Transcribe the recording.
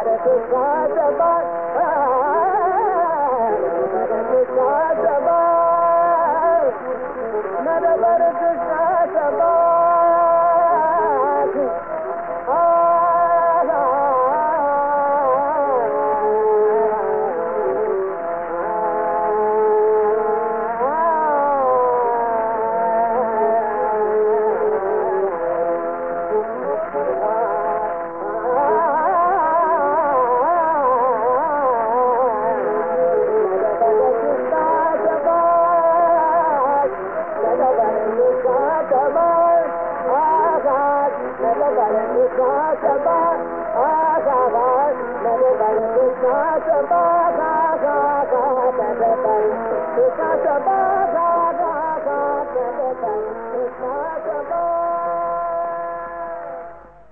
Hare Krishna, Bye.